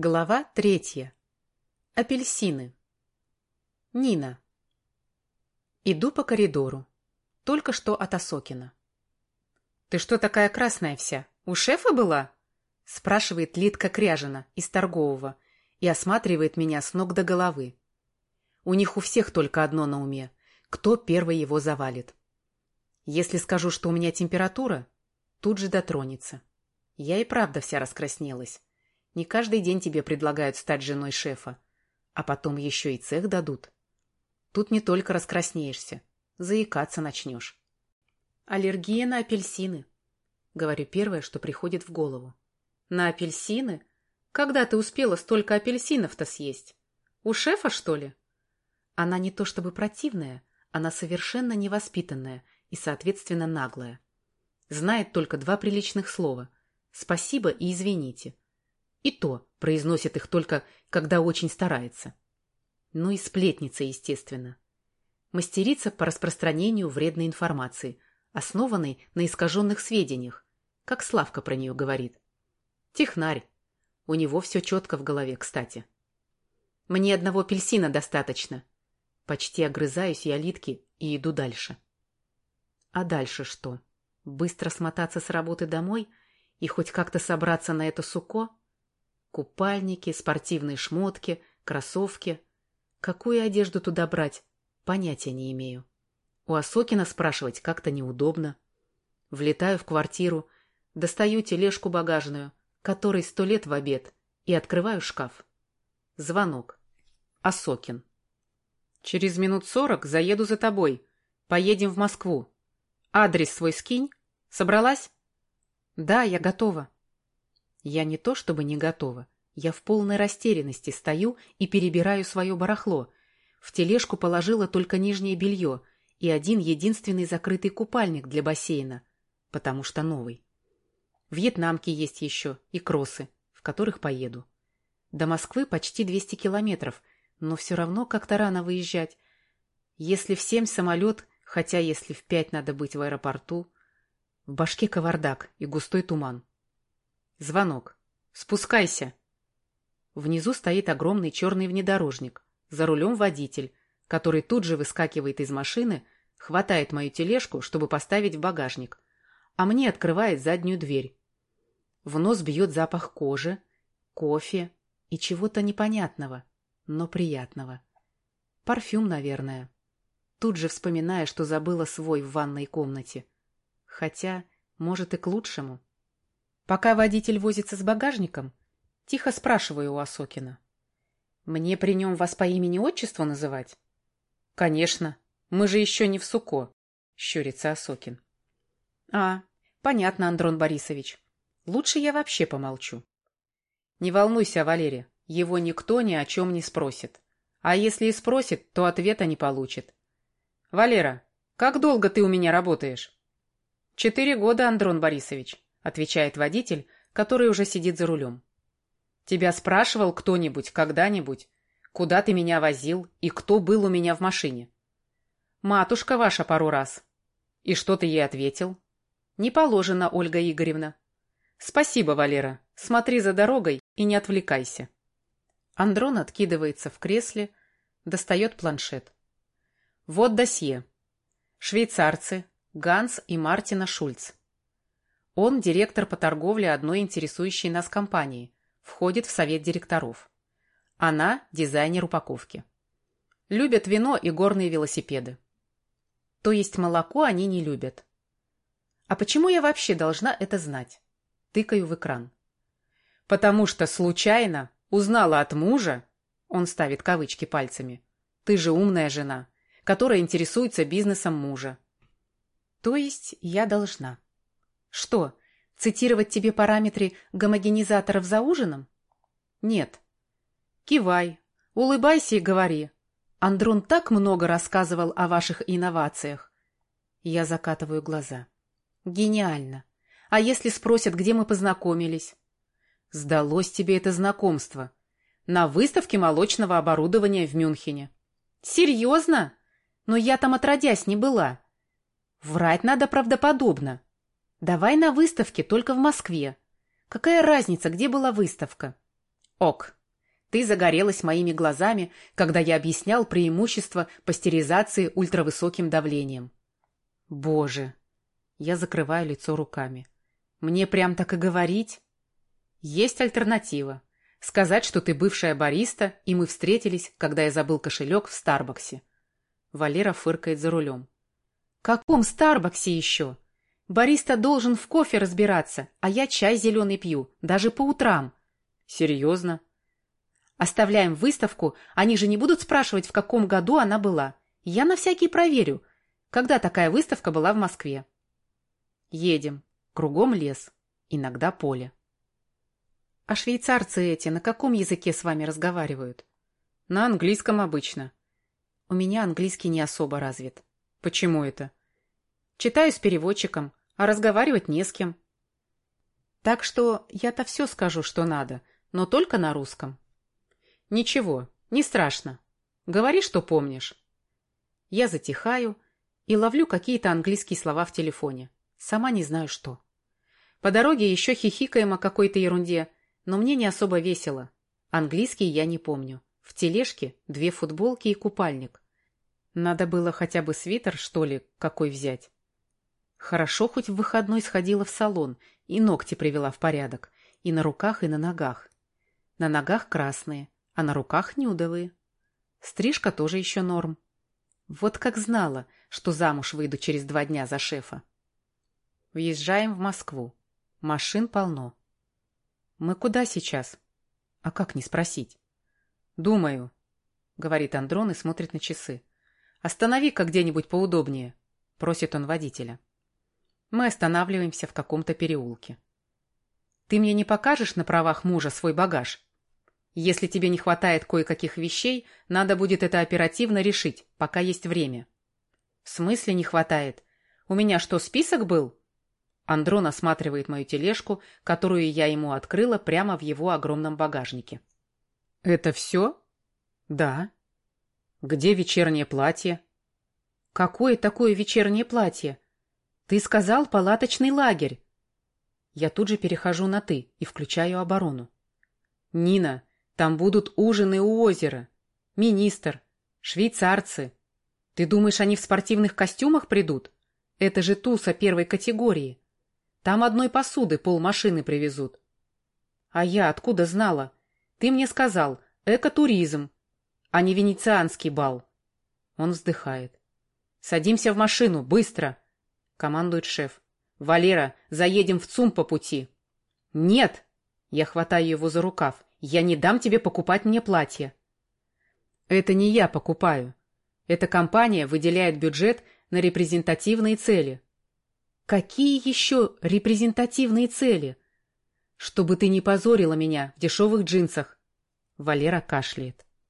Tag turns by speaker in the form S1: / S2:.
S1: Глава третья. Апельсины. Нина. Иду по коридору. Только что от Осокина. «Ты что такая красная вся? У шефа была?» спрашивает Литка Кряжина из торгового и осматривает меня с ног до головы. У них у всех только одно на уме — кто первый его завалит. Если скажу, что у меня температура, тут же дотронется. Я и правда вся раскраснелась. Не каждый день тебе предлагают стать женой шефа. А потом еще и цех дадут. Тут не только раскраснеешься, заикаться начнешь. Аллергия на апельсины. Говорю первое, что приходит в голову. На апельсины? Когда ты успела столько апельсинов-то съесть? У шефа, что ли? Она не то чтобы противная, она совершенно невоспитанная и, соответственно, наглая. Знает только два приличных слова «спасибо» и «извините». И то произносит их только, когда очень старается. Ну и сплетница, естественно. Мастерица по распространению вредной информации, основанной на искаженных сведениях, как Славка про нее говорит. Технарь. У него все четко в голове, кстати. Мне одного апельсина достаточно. Почти огрызаюсь я Литки и иду дальше. А дальше что? Быстро смотаться с работы домой и хоть как-то собраться на это суко? Купальники, спортивные шмотки, кроссовки. Какую одежду туда брать? Понятия не имею. У Осокина спрашивать как-то неудобно. Влетаю в квартиру, достаю тележку багажную, которой сто лет в обед, и открываю шкаф. Звонок. Осокин. Через минут сорок заеду за тобой. Поедем в Москву. Адрес свой скинь. Собралась? Да, я готова. Я не то чтобы не готова. Я в полной растерянности стою и перебираю свое барахло. В тележку положила только нижнее белье и один единственный закрытый купальник для бассейна, потому что новый. Вьетнамки есть еще и кроссы, в которых поеду. До Москвы почти 200 километров, но все равно как-то рано выезжать. Если в семь самолет, хотя если в пять надо быть в аэропорту... В башке кавардак и густой туман. Звонок. «Спускайся!» Внизу стоит огромный черный внедорожник. За рулем водитель, который тут же выскакивает из машины, хватает мою тележку, чтобы поставить в багажник, а мне открывает заднюю дверь. В нос бьет запах кожи, кофе и чего-то непонятного, но приятного. Парфюм, наверное. Тут же вспоминая, что забыла свой в ванной комнате. Хотя, может, и к лучшему. Пока водитель возится с багажником, тихо спрашиваю у Осокина. «Мне при нем вас по имени-отчеству называть?» «Конечно. Мы же еще не в Суко», — щурится Осокин. «А, понятно, Андрон Борисович. Лучше я вообще помолчу». «Не волнуйся, Валерия, его никто ни о чем не спросит. А если и спросит, то ответа не получит. Валера, как долго ты у меня работаешь?» «Четыре года, Андрон Борисович», отвечает водитель, который уже сидит за рулем. Тебя спрашивал кто-нибудь когда-нибудь, куда ты меня возил и кто был у меня в машине? Матушка ваша пару раз. И что ты ей ответил? Не положено, Ольга Игоревна. Спасибо, Валера. Смотри за дорогой и не отвлекайся. Андрон откидывается в кресле, достает планшет. Вот досье. Швейцарцы Ганс и Мартина Шульц. Он директор по торговле одной интересующей нас компании, входит в совет директоров. Она дизайнер упаковки. Любят вино и горные велосипеды. То есть молоко они не любят. А почему я вообще должна это знать? Тыкаю в экран. Потому что случайно узнала от мужа, он ставит кавычки пальцами, ты же умная жена, которая интересуется бизнесом мужа. То есть я должна. Что, цитировать тебе параметры гомогенизаторов за ужином? Нет. Кивай, улыбайся и говори. Андрон так много рассказывал о ваших инновациях. Я закатываю глаза. Гениально. А если спросят, где мы познакомились? Сдалось тебе это знакомство. На выставке молочного оборудования в Мюнхене. Серьезно? Но я там отродясь не была. Врать надо правдоподобно. Давай на выставке, только в Москве. Какая разница, где была выставка? Ок. Ты загорелась моими глазами, когда я объяснял преимущество пастеризации ультравысоким давлением. Боже. Я закрываю лицо руками. Мне прям так и говорить? Есть альтернатива. Сказать, что ты бывшая бариста, и мы встретились, когда я забыл кошелек в Старбаксе. Валера фыркает за рулем. Каком Старбаксе еще? Бариста должен в кофе разбираться, а я чай зеленый пью, даже по утрам. Серьезно? Оставляем выставку, они же не будут спрашивать, в каком году она была. Я на всякий проверю, когда такая выставка была в Москве. Едем. Кругом лес, иногда поле. А швейцарцы эти на каком языке с вами разговаривают? На английском обычно. У меня английский не особо развит. Почему это? Читаю с переводчиком, а разговаривать не с кем. Так что я-то все скажу, что надо, но только на русском. Ничего, не страшно. Говори, что помнишь. Я затихаю и ловлю какие-то английские слова в телефоне. Сама не знаю что. По дороге еще хихикаем о какой-то ерунде, но мне не особо весело. Английский я не помню. В тележке две футболки и купальник. Надо было хотя бы свитер, что ли, какой взять. Хорошо хоть в выходной сходила в салон и ногти привела в порядок. И на руках, и на ногах. На ногах красные, а на руках нюдовые. Стрижка тоже еще норм. Вот как знала, что замуж выйду через два дня за шефа. Въезжаем в Москву. Машин полно. «Мы куда сейчас?» «А как не спросить?» «Думаю», — говорит Андрон и смотрит на часы. «Останови-ка где-нибудь поудобнее», — просит он водителя. Мы останавливаемся в каком-то переулке. «Ты мне не покажешь на правах мужа свой багаж? Если тебе не хватает кое-каких вещей, надо будет это оперативно решить, пока есть время». «В смысле не хватает? У меня что, список был?» Андрон осматривает мою тележку, которую я ему открыла прямо в его огромном багажнике. «Это все?» «Да». «Где вечернее платье?» «Какое такое вечернее платье? Ты сказал палаточный лагерь». Я тут же перехожу на «ты» и включаю оборону. «Нина, там будут ужины у озера. Министр, швейцарцы. Ты думаешь, они в спортивных костюмах придут? Это же туса первой категории. Там одной посуды полмашины привезут. А я откуда знала? Ты мне сказал, экотуризм, а не венецианский бал. Он вздыхает. Садимся в машину, быстро, командует шеф. Валера, заедем в ЦУМ по пути. Нет! Я хватаю его за рукав. Я не дам тебе покупать мне платье. Это не я покупаю. Эта компания выделяет бюджет на репрезентативные цели. Какие еще репрезентативные цели? Чтобы ты не позорила меня в дешевых джинсах. Валера кашляет.